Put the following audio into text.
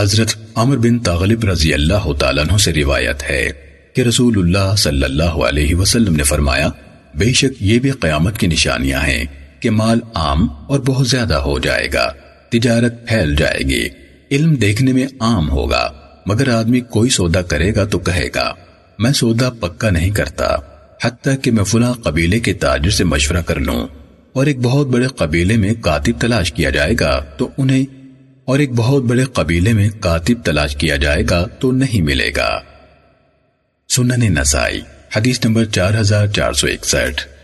حضرت عمر بن تغلب رضی اللہ تعالیٰ عنہ سے روایت ہے کہ رسول اللہ صلی اللہ علیہ وسلم نے فرمایا، بے شک یہ بھی قیامت کی نشانیاں ہیں کہ مال عام اور بہت زیادہ ہو جائے گا، تجارت پھیل جائے گی، علم دیکھنے میں عام ہوگا، مگر آدمی کوئی سودا کرے گا تو کہے گا، میں سودا پکا نہیں کرتا، حتیٰ کہ میں فلاں قبیلے کے تاجر سے مشورہ کر لوں، اور ایک بہت بڑے قبیلے میں کاتب تلاش کیا جائے گا تو انہیں اور ایک بہت بڑے قبیلے میں کاتب تلاش کیا جائے گا تو نہیں ملے گا۔ سنن نسائی، حدیث نمبر چار ہزار چار سو اکسٹھ۔